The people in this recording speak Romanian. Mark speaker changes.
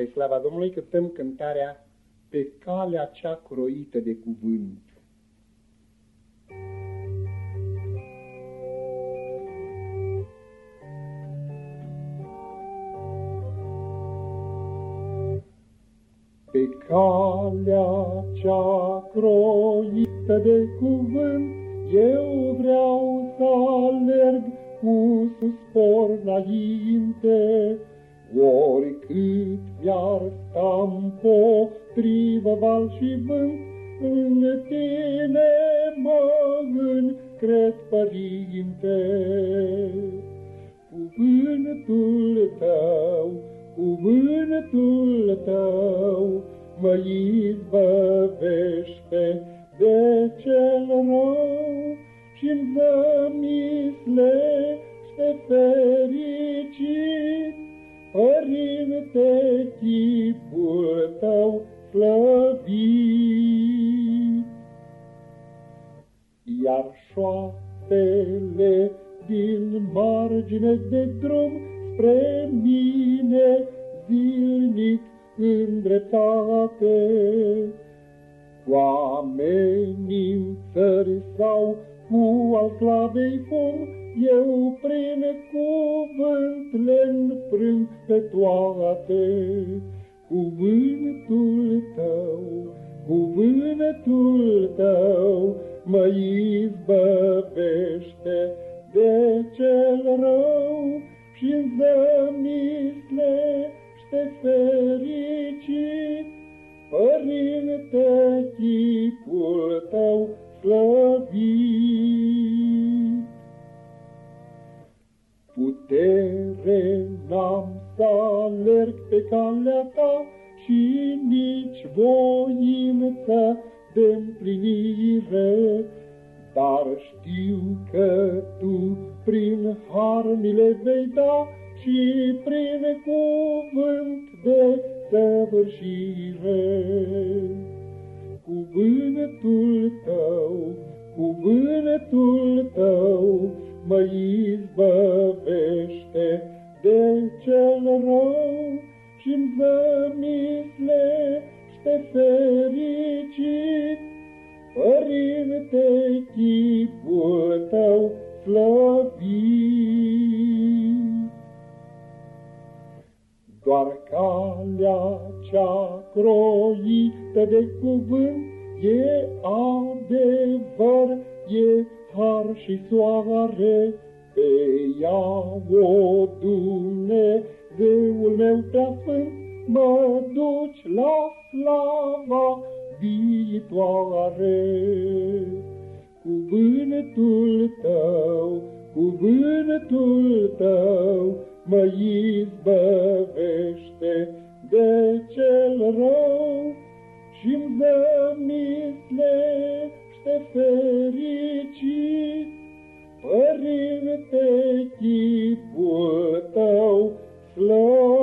Speaker 1: Spre slava Domnului cântăm cântarea Pe calea cea croită de cuvânt. Pe calea cea croită de cuvânt, eu vreau să alerg cu suspor înainte, Oricât mi-ar sta împotrivă val și vânt, În tine mă încred, Părinte. Cuvântul tău, cuvântul tău, Mă izbăvește de cel rău și-mi zămislește fericit. Părinte, chipul tău slăvit. Iar șoapele din margine de drum spre mine zilnic îndreptate, cu amenințări sau cu al slavei fum, eu prin cuvânt le înfrâng pe toate. Cuvântul tău, cuvântul tău, mă izbăvește de cel rău și-n zămislește fericit. Putere n-am să alerg pe calea ta și nici voință de împlinire, dar știu că tu prin har mi le vei da și prin cuvânt de săvârșire. Cuvântul tău, cuvântul tău, mă izbăvește de cel rău și-mi zămislește fericit. Părinte, chipul tău slăvit. Doar calea cea croită de cuvânt e adevăr, e har și soare, pe ea o Dumnezeul meu prea sfânt, mă duci la slava viitoare. Cuvântul tău, cuvântul tău, mă izbăvește de cel rău Oh.